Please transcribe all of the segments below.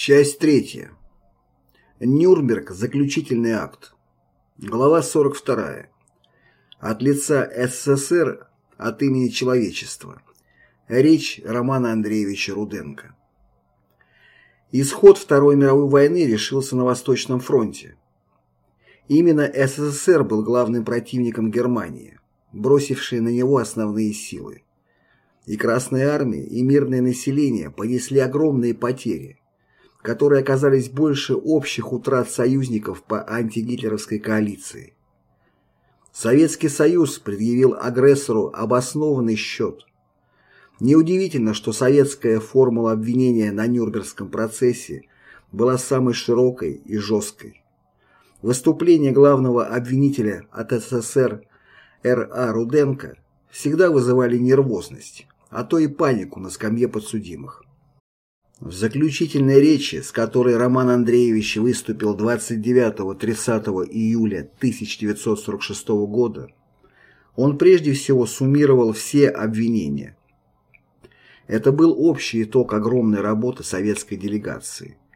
Часть третья. Нюрнберг. Заключительный акт. Глава 42. От лица СССР от имени человечества. Речь Романа Андреевича Руденко. Исход Второй мировой войны решился на Восточном фронте. Именно СССР был главным противником Германии, бросившей на него основные силы. И Красная Армия, и мирное население понесли огромные потери, которые оказались больше общих утрат союзников по антигитлеровской коалиции. Советский Союз предъявил агрессору обоснованный счет. Неудивительно, что советская формула обвинения на Нюрнбергском процессе была самой широкой и жесткой. Выступления главного обвинителя от СССР Р.А. Руденко всегда вызывали нервозность, а то и панику на скамье подсудимых. В заключительной речи, с которой Роман Андреевич выступил 29-30 июля 1946 года, он прежде всего суммировал все обвинения. Это был общий итог огромной работы советской делегации –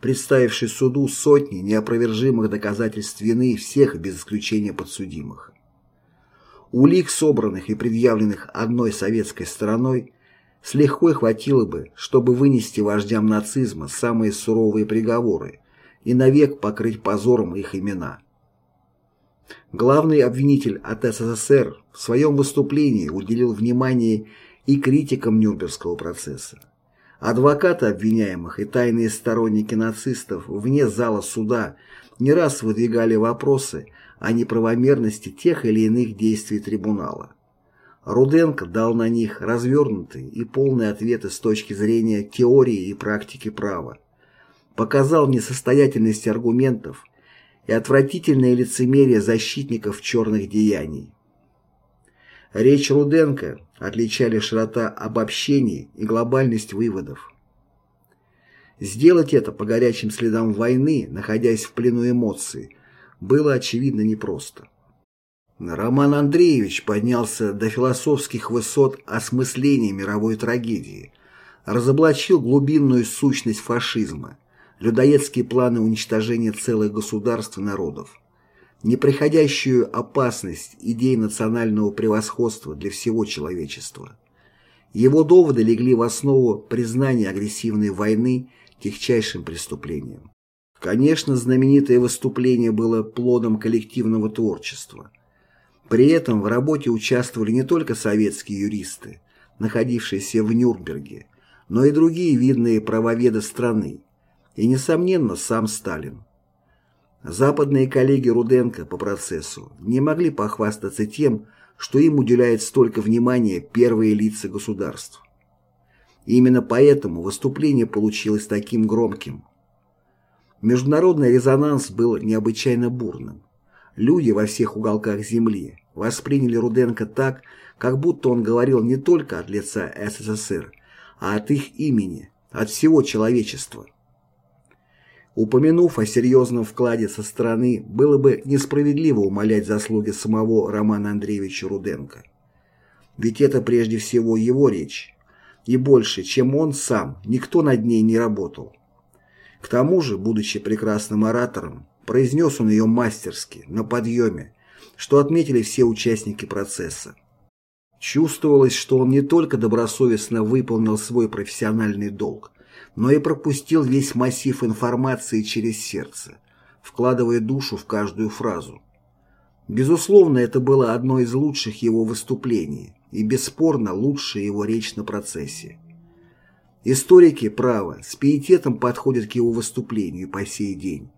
представивший суду сотни неопровержимых доказательств вины всех без исключения подсудимых. Улик, собранных и предъявленных одной советской стороной, с легкой хватило бы, чтобы вынести вождям нацизма самые суровые приговоры и навек покрыть позором их имена. Главный обвинитель от СССР в своем выступлении уделил внимание и критикам Нюрнбергского процесса. Адвокаты обвиняемых и тайные сторонники нацистов вне зала суда не раз выдвигали вопросы о неправомерности тех или иных действий трибунала. Руденко дал на них развернутые и полные ответы с точки зрения теории и практики права, показал несостоятельность аргументов и отвратительное лицемерие защитников черных деяний. Речь Руденко отличали широта обобщений и глобальность выводов. Сделать это по горячим следам войны, находясь в плену эмоций, было очевидно непросто. Роман Андреевич поднялся до философских высот осмысления мировой трагедии, разоблачил глубинную сущность фашизма, людоедские планы уничтожения целых государств и народов неприходящую опасность идей национального превосходства для всего человечества. Его доводы легли в основу признания агрессивной войны тягчайшим преступлением. Конечно, знаменитое выступление было плодом коллективного творчества. При этом в работе участвовали не только советские юристы, находившиеся в Нюрнберге, но и другие видные правоведы страны, и, несомненно, сам Сталин. Западные коллеги Руденко по процессу не могли похвастаться тем, что им уделяет столько внимания первые лица государств. именно поэтому выступление получилось таким громким. Международный резонанс был необычайно бурным. Люди во всех уголках Земли восприняли Руденко так, как будто он говорил не только от лица СССР, а от их имени, от всего человечества. Упомянув о серьезном вкладе со стороны, было бы несправедливо умалять заслуги самого Романа Андреевича Руденко. Ведь это прежде всего его речь. И больше, чем он сам, никто над ней не работал. К тому же, будучи прекрасным оратором, произнес он ее мастерски, на подъеме, что отметили все участники процесса. Чувствовалось, что он не только добросовестно выполнил свой профессиональный долг, но и пропустил весь массив информации через сердце, вкладывая душу в каждую фразу. Безусловно, это было одно из лучших его выступлений и, бесспорно, лучшая его речь на процессе. Историки, право, с пиететом подходят к его выступлению по сей день.